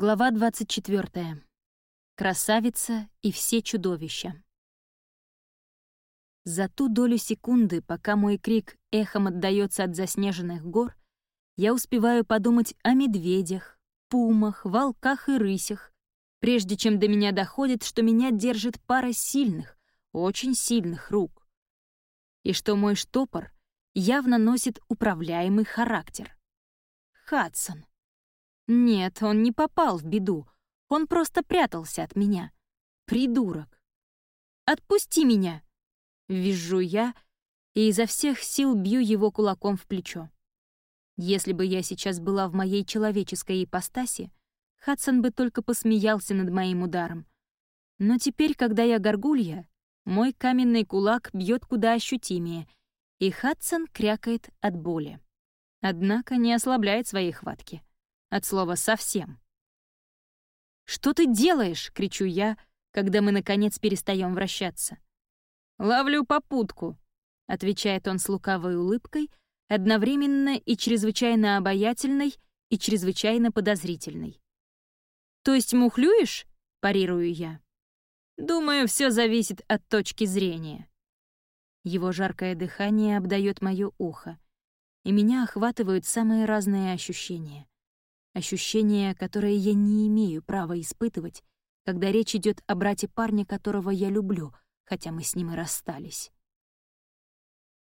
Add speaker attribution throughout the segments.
Speaker 1: Глава 24. Красавица и все чудовища. За ту долю секунды, пока мой крик эхом отдаётся от заснеженных гор, я успеваю подумать о медведях, пумах, волках и рысях, прежде чем до меня доходит, что меня держит пара сильных, очень сильных рук, и что мой штопор явно носит управляемый характер. Хадсон. Нет, он не попал в беду. Он просто прятался от меня. Придурок. «Отпусти меня!» Вижу я и изо всех сил бью его кулаком в плечо. Если бы я сейчас была в моей человеческой ипостаси, Хадсон бы только посмеялся над моим ударом. Но теперь, когда я горгулья, мой каменный кулак бьет куда ощутимее, и Хадсон крякает от боли. Однако не ослабляет своей хватки. От слова «совсем». «Что ты делаешь?» — кричу я, когда мы, наконец, перестаем вращаться. «Ловлю попутку», — отвечает он с лукавой улыбкой, одновременно и чрезвычайно обаятельной, и чрезвычайно подозрительной. «То есть мухлюешь?» — парирую я. «Думаю, все зависит от точки зрения». Его жаркое дыхание обдает мое ухо, и меня охватывают самые разные ощущения. Ощущение, которое я не имею права испытывать, когда речь идет о брате парня, которого я люблю, хотя мы с ним и расстались.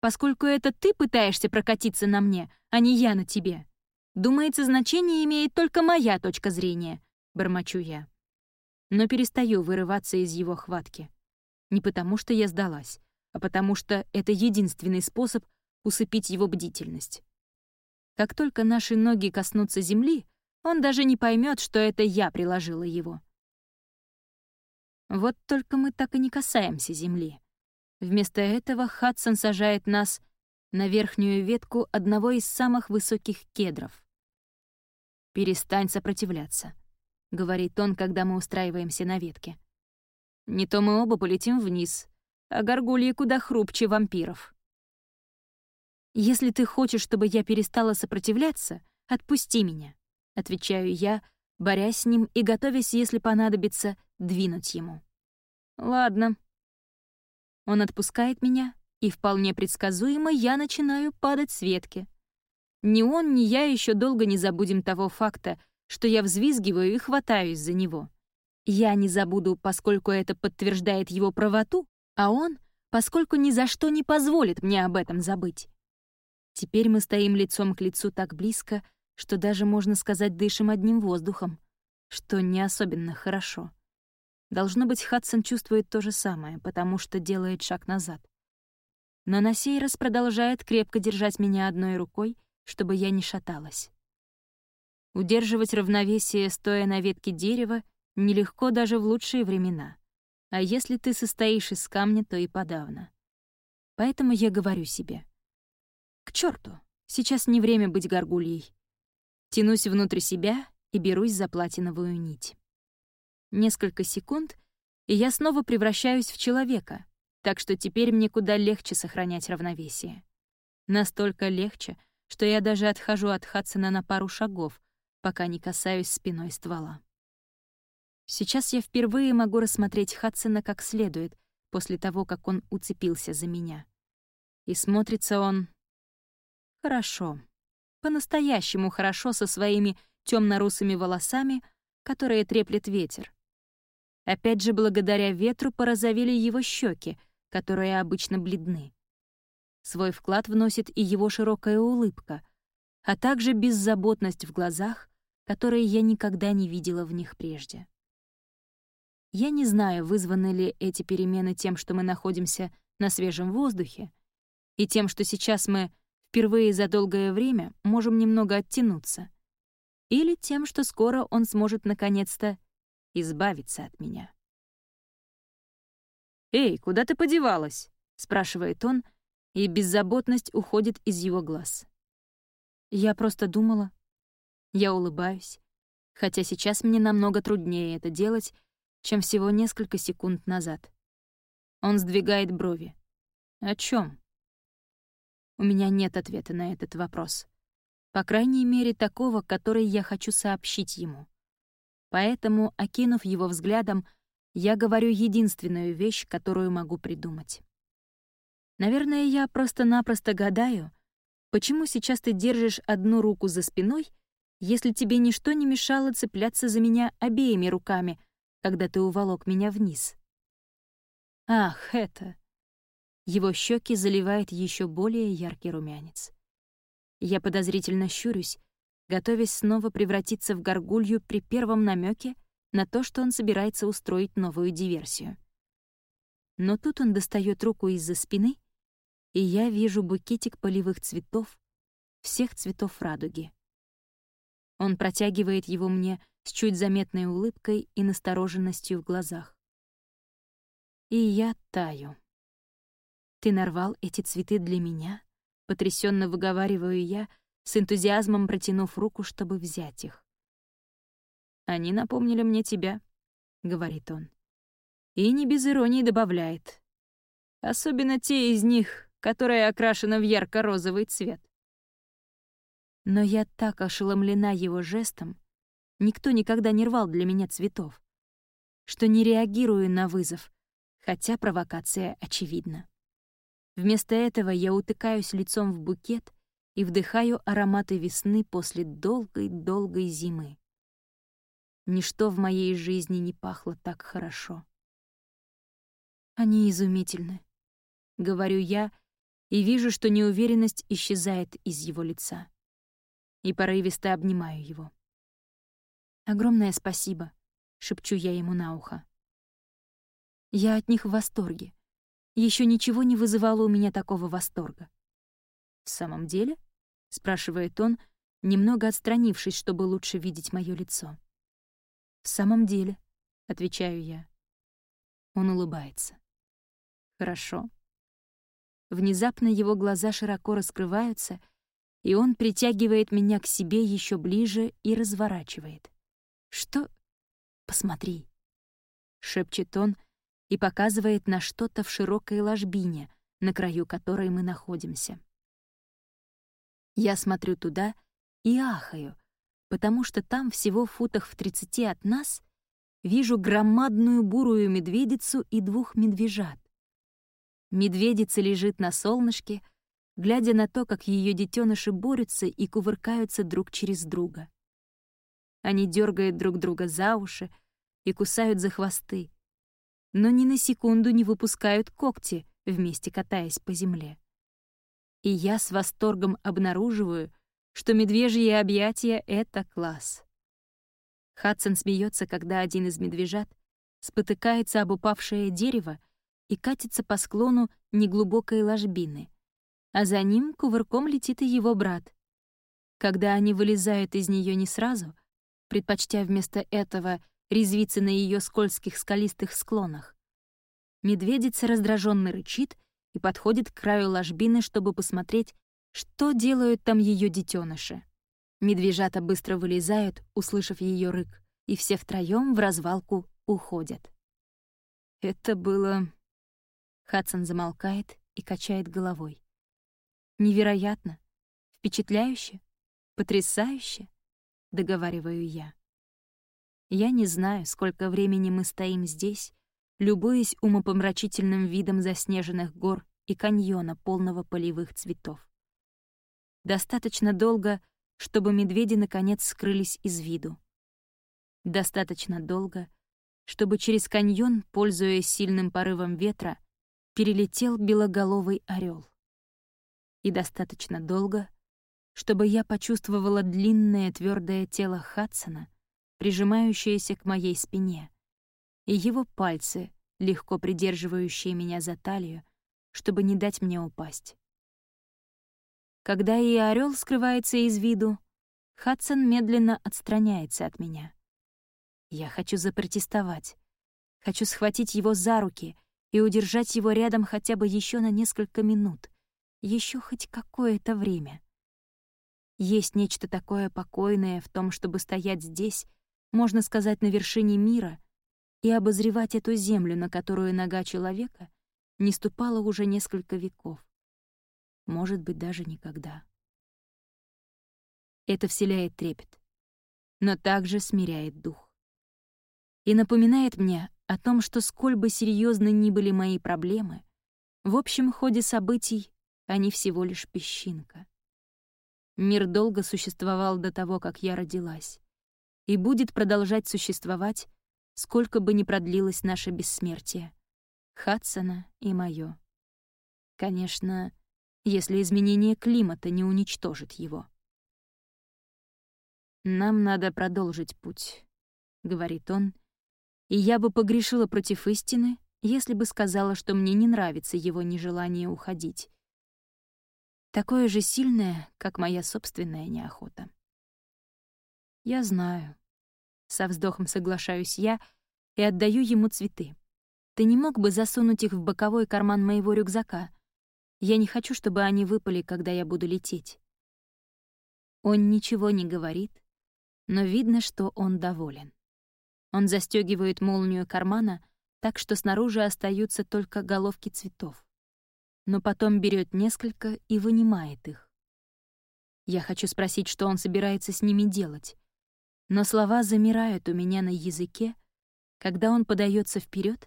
Speaker 1: Поскольку это ты пытаешься прокатиться на мне, а не я на тебе, думается, значение имеет только моя точка зрения, бормочу я. Но перестаю вырываться из его хватки. Не потому что я сдалась, а потому что это единственный способ усыпить его бдительность. Как только наши ноги коснутся земли, он даже не поймет, что это я приложила его. Вот только мы так и не касаемся земли. Вместо этого Хадсон сажает нас на верхнюю ветку одного из самых высоких кедров. «Перестань сопротивляться», — говорит он, когда мы устраиваемся на ветке. «Не то мы оба полетим вниз, а горгульи куда хрупче вампиров». «Если ты хочешь, чтобы я перестала сопротивляться, отпусти меня», — отвечаю я, борясь с ним и готовясь, если понадобится, двинуть ему. «Ладно». Он отпускает меня, и вполне предсказуемо я начинаю падать с ветки. Ни он, ни я еще долго не забудем того факта, что я взвизгиваю и хватаюсь за него. Я не забуду, поскольку это подтверждает его правоту, а он, поскольку ни за что не позволит мне об этом забыть. Теперь мы стоим лицом к лицу так близко, что даже, можно сказать, дышим одним воздухом, что не особенно хорошо. Должно быть, Хадсон чувствует то же самое, потому что делает шаг назад. Но на сей раз продолжает крепко держать меня одной рукой, чтобы я не шаталась. Удерживать равновесие, стоя на ветке дерева, нелегко даже в лучшие времена. А если ты состоишь из камня, то и подавно. Поэтому я говорю себе. К черту, сейчас не время быть горгульей. Тянусь внутрь себя и берусь за платиновую нить. Несколько секунд, и я снова превращаюсь в человека, так что теперь мне куда легче сохранять равновесие. Настолько легче, что я даже отхожу от Хадсона на пару шагов, пока не касаюсь спиной ствола. Сейчас я впервые могу рассмотреть Хадсона как следует, после того, как он уцепился за меня. И смотрится он... хорошо по-настоящему хорошо со своими темно-русыми волосами, которые треплет ветер. Опять же, благодаря ветру порозовели его щеки, которые обычно бледны. Свой вклад вносит и его широкая улыбка, а также беззаботность в глазах, которые я никогда не видела в них прежде. Я не знаю, вызваны ли эти перемены тем, что мы находимся на свежем воздухе, и тем, что сейчас мы впервые за долгое время можем немного оттянуться. Или тем, что скоро он сможет наконец-то избавиться от меня. «Эй, куда ты подевалась?» — спрашивает он, и беззаботность уходит из его глаз. Я просто думала. Я улыбаюсь, хотя сейчас мне намного труднее это делать, чем всего несколько секунд назад. Он сдвигает брови. «О чем? У меня нет ответа на этот вопрос. По крайней мере, такого, который я хочу сообщить ему. Поэтому, окинув его взглядом, я говорю единственную вещь, которую могу придумать. Наверное, я просто-напросто гадаю, почему сейчас ты держишь одну руку за спиной, если тебе ничто не мешало цепляться за меня обеими руками, когда ты уволок меня вниз. Ах, это... Его щеки заливает еще более яркий румянец. Я подозрительно щурюсь, готовясь снова превратиться в горгулью при первом намеке на то, что он собирается устроить новую диверсию. Но тут он достает руку из-за спины, и я вижу букетик полевых цветов, всех цветов радуги. Он протягивает его мне с чуть заметной улыбкой и настороженностью в глазах. И я таю. «Ты нарвал эти цветы для меня?» — потрясенно выговариваю я, с энтузиазмом протянув руку, чтобы взять их. «Они напомнили мне тебя», — говорит он. И не без иронии добавляет. «Особенно те из них, которые окрашены в ярко-розовый цвет». Но я так ошеломлена его жестом, никто никогда не рвал для меня цветов, что не реагирую на вызов, хотя провокация очевидна. Вместо этого я утыкаюсь лицом в букет и вдыхаю ароматы весны после долгой-долгой зимы. Ничто в моей жизни не пахло так хорошо. Они изумительны, — говорю я, и вижу, что неуверенность исчезает из его лица. И порывисто обнимаю его. «Огромное спасибо», — шепчу я ему на ухо. Я от них в восторге. Еще ничего не вызывало у меня такого восторга. «В самом деле?» — спрашивает он, немного отстранившись, чтобы лучше видеть мое лицо. «В самом деле», — отвечаю я. Он улыбается. «Хорошо». Внезапно его глаза широко раскрываются, и он притягивает меня к себе еще ближе и разворачивает. «Что? Посмотри», — шепчет он, — и показывает на что-то в широкой ложбине, на краю которой мы находимся. Я смотрю туда и ахаю, потому что там всего в футах в тридцати от нас вижу громадную бурую медведицу и двух медвежат. Медведица лежит на солнышке, глядя на то, как ее детеныши борются и кувыркаются друг через друга. Они дергают друг друга за уши и кусают за хвосты, но ни на секунду не выпускают когти, вместе катаясь по земле. И я с восторгом обнаруживаю, что медвежьи объятия — это класс. Хадсон смеется, когда один из медвежат спотыкается об упавшее дерево и катится по склону неглубокой ложбины, а за ним кувырком летит и его брат. Когда они вылезают из нее не сразу, предпочтя вместо этого резвится на ее скользких скалистых склонах. Медведица раздраженно рычит и подходит к краю ложбины, чтобы посмотреть, что делают там ее детеныши. Медвежата быстро вылезают, услышав ее рык, и все втроем в развалку уходят. Это было... Хадсон замолкает и качает головой. Невероятно, впечатляюще, потрясающе, договариваю я. Я не знаю, сколько времени мы стоим здесь, любуясь умопомрачительным видом заснеженных гор и каньона, полного полевых цветов. Достаточно долго, чтобы медведи наконец скрылись из виду. Достаточно долго, чтобы через каньон, пользуясь сильным порывом ветра, перелетел белоголовый орел. И достаточно долго, чтобы я почувствовала длинное твердое тело Хадсона, прижимающаяся к моей спине, и его пальцы, легко придерживающие меня за талию, чтобы не дать мне упасть. Когда и орел скрывается из виду, Хадсон медленно отстраняется от меня. Я хочу запротестовать. Хочу схватить его за руки и удержать его рядом хотя бы еще на несколько минут, еще хоть какое-то время. Есть нечто такое покойное в том, чтобы стоять здесь можно сказать, на вершине мира, и обозревать эту землю, на которую нога человека не ступала уже несколько веков. Может быть, даже никогда. Это вселяет трепет, но также смиряет дух. и напоминает мне о том, что сколь бы серьезны ни были мои проблемы, в общем ходе событий они всего лишь песчинка. Мир долго существовал до того, как я родилась, и будет продолжать существовать, сколько бы ни продлилось наше бессмертие. Хадсона и моё. Конечно, если изменение климата не уничтожит его. «Нам надо продолжить путь», — говорит он, и я бы погрешила против истины, если бы сказала, что мне не нравится его нежелание уходить. Такое же сильное, как моя собственная неохота. Я знаю. Со вздохом соглашаюсь я и отдаю ему цветы. Ты не мог бы засунуть их в боковой карман моего рюкзака? Я не хочу, чтобы они выпали, когда я буду лететь. Он ничего не говорит, но видно, что он доволен. Он застегивает молнию кармана так, что снаружи остаются только головки цветов. Но потом берет несколько и вынимает их. Я хочу спросить, что он собирается с ними делать. Но слова замирают у меня на языке, когда он подается вперед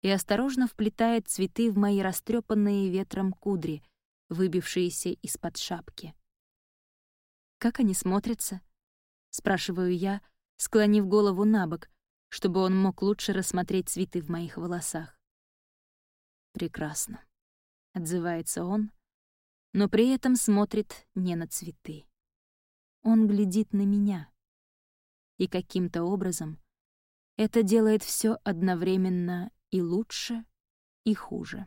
Speaker 1: и осторожно вплетает цветы в мои растрепанные ветром кудри, выбившиеся из-под шапки. Как они смотрятся? спрашиваю я, склонив голову на бок, чтобы он мог лучше рассмотреть цветы в моих волосах. «Прекрасно», — отзывается он, но при этом смотрит не на цветы. Он глядит на меня. И каким-то образом это делает все одновременно и лучше, и хуже.